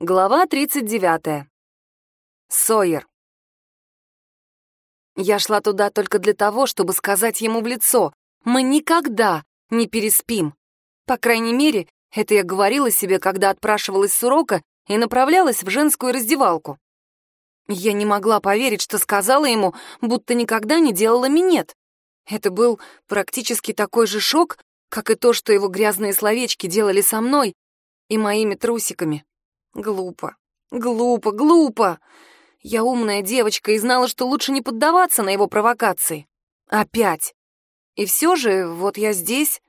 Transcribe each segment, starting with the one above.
Глава 39. Сойер. Я шла туда только для того, чтобы сказать ему в лицо. Мы никогда не переспим. По крайней мере, это я говорила себе, когда отпрашивалась с урока и направлялась в женскую раздевалку. Я не могла поверить, что сказала ему, будто никогда не делала минет. Это был практически такой же шок, как и то, что его грязные словечки делали со мной и моими трусиками. Глупо, глупо, глупо. Я умная девочка и знала, что лучше не поддаваться на его провокации. Опять. И все же, вот я здесь,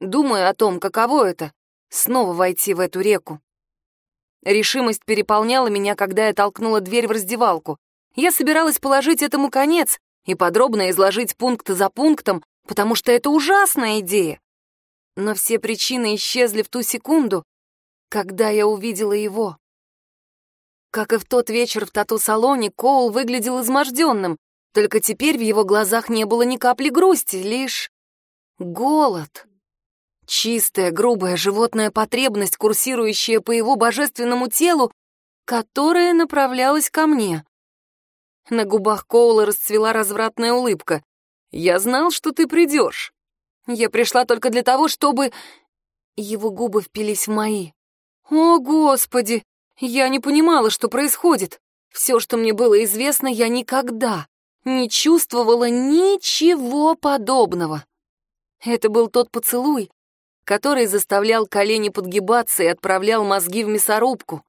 думаю о том, каково это — снова войти в эту реку. Решимость переполняла меня, когда я толкнула дверь в раздевалку. Я собиралась положить этому конец и подробно изложить пункт за пунктом, потому что это ужасная идея. Но все причины исчезли в ту секунду, когда я увидела его. Как и в тот вечер в тату-салоне, Коул выглядел изможденным, только теперь в его глазах не было ни капли грусти, лишь голод. Чистая, грубая животная потребность, курсирующая по его божественному телу, которая направлялась ко мне. На губах Коула расцвела развратная улыбка. «Я знал, что ты придешь. Я пришла только для того, чтобы...» Его губы впились в мои. «О, Господи! Я не понимала, что происходит. Все, что мне было известно, я никогда не чувствовала ничего подобного. Это был тот поцелуй, который заставлял колени подгибаться и отправлял мозги в мясорубку.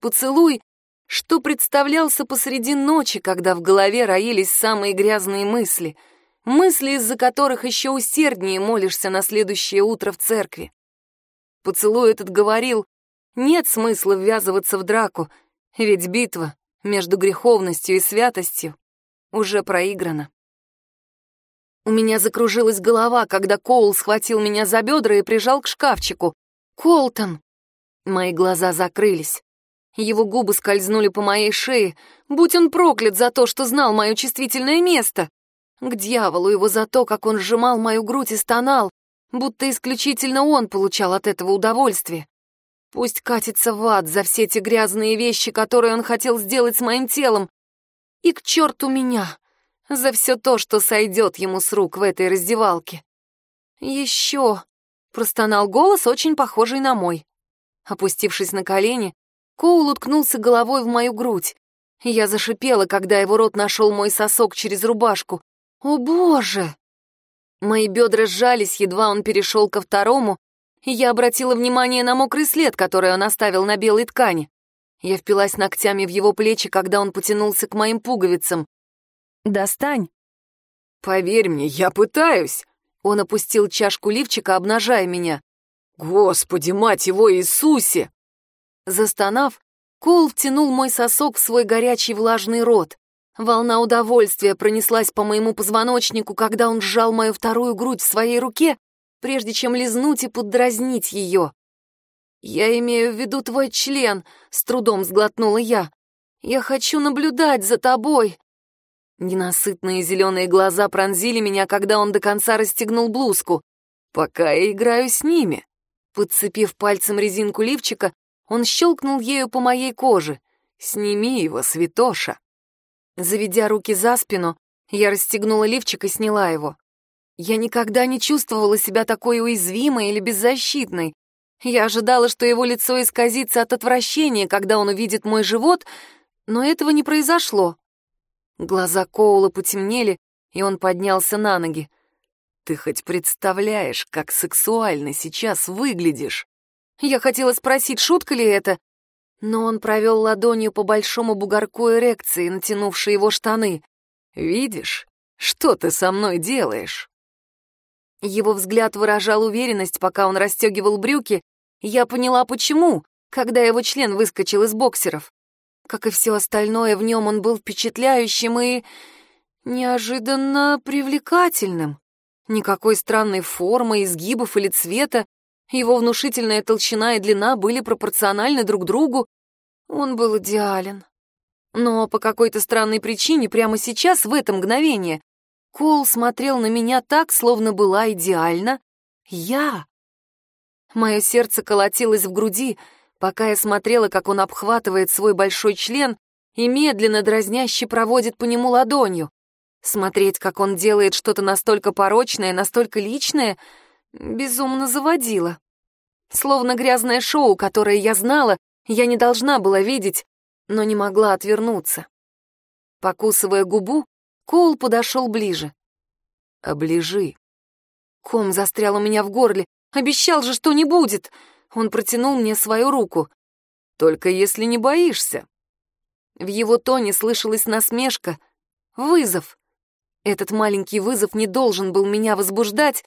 Поцелуй, что представлялся посреди ночи, когда в голове роились самые грязные мысли, мысли, из-за которых еще усерднее молишься на следующее утро в церкви. Поцелуй этот говорил, нет смысла ввязываться в драку, ведь битва между греховностью и святостью уже проиграна. У меня закружилась голова, когда Коул схватил меня за бедра и прижал к шкафчику. «Колтон!» Мои глаза закрылись. Его губы скользнули по моей шее, будь он проклят за то, что знал мое чувствительное место. К дьяволу его за то, как он сжимал мою грудь и стонал, будто исключительно он получал от этого удовольствие. Пусть катится в ад за все те грязные вещи, которые он хотел сделать с моим телом. И к черту меня за все то, что сойдет ему с рук в этой раздевалке. Еще, простонал голос, очень похожий на мой. Опустившись на колени, Коул уткнулся головой в мою грудь. Я зашипела, когда его рот нашел мой сосок через рубашку. «О, боже!» Мои бедра сжались, едва он перешел ко второму, я обратила внимание на мокрый след, который он оставил на белой ткани. Я впилась ногтями в его плечи, когда он потянулся к моим пуговицам. «Достань!» «Поверь мне, я пытаюсь!» Он опустил чашку лифчика, обнажая меня. «Господи, мать его, Иисусе!» Застонав, Кол втянул мой сосок в свой горячий влажный рот. Волна удовольствия пронеслась по моему позвоночнику, когда он сжал мою вторую грудь в своей руке прежде чем лизнуть и поддразнить ее. «Я имею в виду твой член», — с трудом сглотнула я. «Я хочу наблюдать за тобой». Ненасытные зеленые глаза пронзили меня, когда он до конца расстегнул блузку. «Пока я играю с ними». Подцепив пальцем резинку лифчика, он щелкнул ею по моей коже. «Сними его, святоша». Заведя руки за спину, я расстегнула лифчик и сняла его. Я никогда не чувствовала себя такой уязвимой или беззащитной. Я ожидала, что его лицо исказится от отвращения, когда он увидит мой живот, но этого не произошло. Глаза Коула потемнели, и он поднялся на ноги. «Ты хоть представляешь, как сексуально сейчас выглядишь?» Я хотела спросить, шутка ли это, но он провел ладонью по большому бугорку эрекции, натянувшей его штаны. «Видишь, что ты со мной делаешь?» Его взгляд выражал уверенность, пока он расстегивал брюки. Я поняла, почему, когда его член выскочил из боксеров. Как и все остальное, в нем он был впечатляющим и неожиданно привлекательным. Никакой странной формы, изгибов или цвета. Его внушительная толщина и длина были пропорциональны друг другу. Он был идеален. Но по какой-то странной причине прямо сейчас, в это мгновение, Кол смотрел на меня так, словно была идеально я. Мое сердце колотилось в груди, пока я смотрела, как он обхватывает свой большой член и медленно дразняще проводит по нему ладонью. Смотреть, как он делает что-то настолько порочное, настолько личное, безумно заводило. Словно грязное шоу, которое я знала, я не должна была видеть, но не могла отвернуться. Покусывая губу, Коул подошел ближе. «Оближи». Ком застрял у меня в горле. Обещал же, что не будет. Он протянул мне свою руку. «Только если не боишься». В его тоне слышалась насмешка, вызов. Этот маленький вызов не должен был меня возбуждать,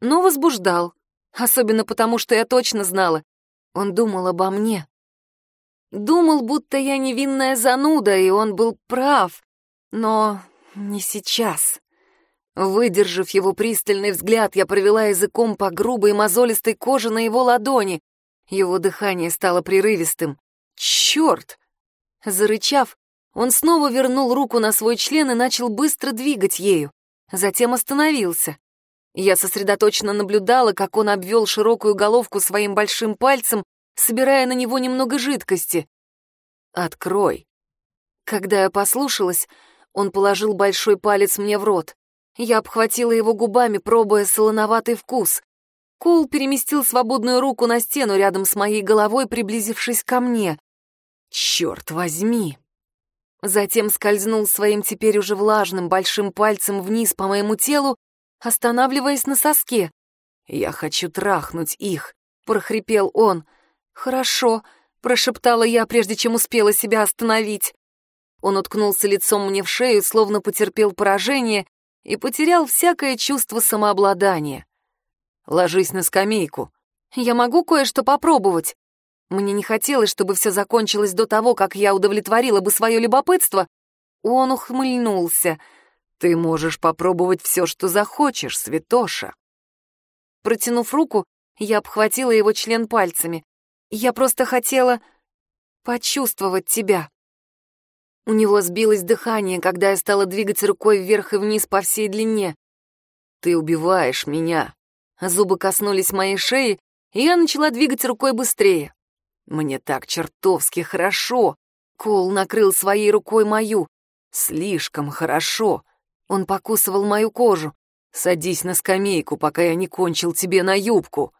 но возбуждал, особенно потому, что я точно знала. Он думал обо мне. Думал, будто я невинная зануда, и он был прав. Но не сейчас. Выдержав его пристальный взгляд, я провела языком по грубой мозолистой коже на его ладони. Его дыхание стало прерывистым. «Черт!» Зарычав, он снова вернул руку на свой член и начал быстро двигать ею. Затем остановился. Я сосредоточенно наблюдала, как он обвел широкую головку своим большим пальцем, собирая на него немного жидкости. «Открой». Когда я послушалась, он положил большой палец мне в рот. Я обхватила его губами, пробуя солоноватый вкус. Кул переместил свободную руку на стену рядом с моей головой, приблизившись ко мне. «Черт возьми!» Затем скользнул своим теперь уже влажным большим пальцем вниз по моему телу, останавливаясь на соске. «Я хочу трахнуть их», — прохрипел он. «Хорошо», — прошептала я, прежде чем успела себя остановить. Он уткнулся лицом мне в шею, словно потерпел поражение и потерял всякое чувство самообладания. «Ложись на скамейку. Я могу кое-что попробовать?» Мне не хотелось, чтобы все закончилось до того, как я удовлетворила бы свое любопытство. Он ухмыльнулся. «Ты можешь попробовать все, что захочешь, святоша». Протянув руку, я обхватила его член пальцами. Я просто хотела почувствовать тебя. У него сбилось дыхание, когда я стала двигать рукой вверх и вниз по всей длине. «Ты убиваешь меня». Зубы коснулись моей шеи, и я начала двигать рукой быстрее. «Мне так чертовски хорошо!» Кол накрыл своей рукой мою. «Слишком хорошо!» Он покусывал мою кожу. «Садись на скамейку, пока я не кончил тебе на юбку!»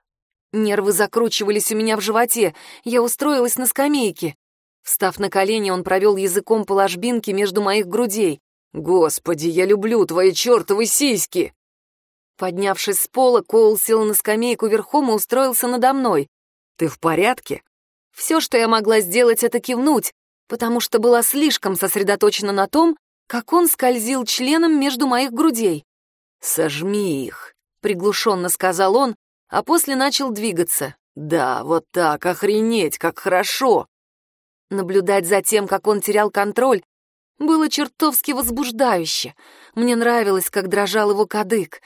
Нервы закручивались у меня в животе. Я устроилась на скамейке. Встав на колени, он провел языком по ложбинке между моих грудей. «Господи, я люблю твои чертовы сиськи!» Поднявшись с пола, Коул сел на скамейку верхом и устроился надо мной. «Ты в порядке?» Все, что я могла сделать, это кивнуть, потому что была слишком сосредоточена на том, как он скользил членом между моих грудей. «Сожми их», — приглушенно сказал он, а после начал двигаться. «Да, вот так, охренеть, как хорошо!» Наблюдать за тем, как он терял контроль, было чертовски возбуждающе. Мне нравилось, как дрожал его кадык,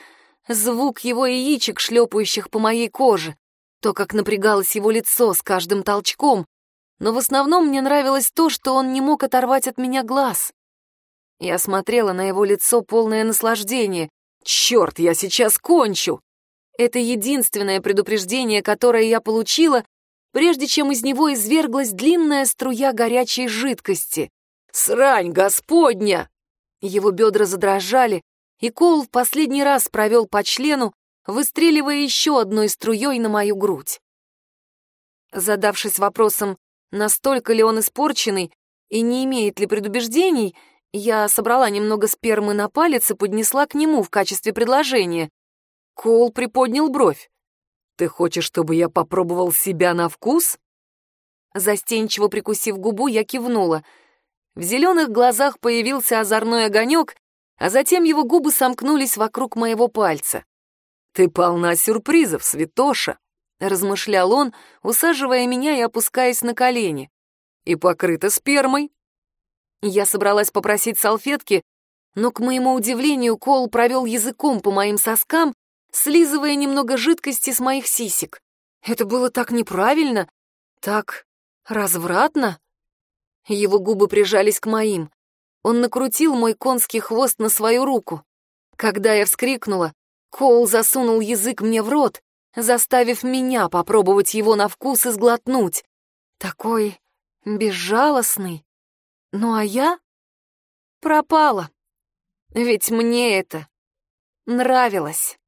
звук его яичек, шлепающих по моей коже, то, как напрягалось его лицо с каждым толчком, но в основном мне нравилось то, что он не мог оторвать от меня глаз. Я смотрела на его лицо полное наслаждение. «Черт, я сейчас кончу!» Это единственное предупреждение, которое я получила, прежде чем из него изверглась длинная струя горячей жидкости. «Срань, господня!» Его бедра задрожали, и Коул в последний раз провел по члену, выстреливая еще одной струей на мою грудь. Задавшись вопросом, настолько ли он испорченный и не имеет ли предубеждений, я собрала немного спермы на палец и поднесла к нему в качестве предложения. Коул приподнял бровь. «Ты хочешь, чтобы я попробовал себя на вкус?» Застенчиво прикусив губу, я кивнула. В зеленых глазах появился озорной огонек, а затем его губы сомкнулись вокруг моего пальца. «Ты полна сюрпризов, святоша», — размышлял он, усаживая меня и опускаясь на колени. «И покрыта спермой». Я собралась попросить салфетки, но, к моему удивлению, Кол провел языком по моим соскам, слизывая немного жидкости с моих сисек. Это было так неправильно, так развратно. Его губы прижались к моим. Он накрутил мой конский хвост на свою руку. Когда я вскрикнула, Коул засунул язык мне в рот, заставив меня попробовать его на вкус и сглотнуть. Такой безжалостный. Ну а я пропала. Ведь мне это нравилось.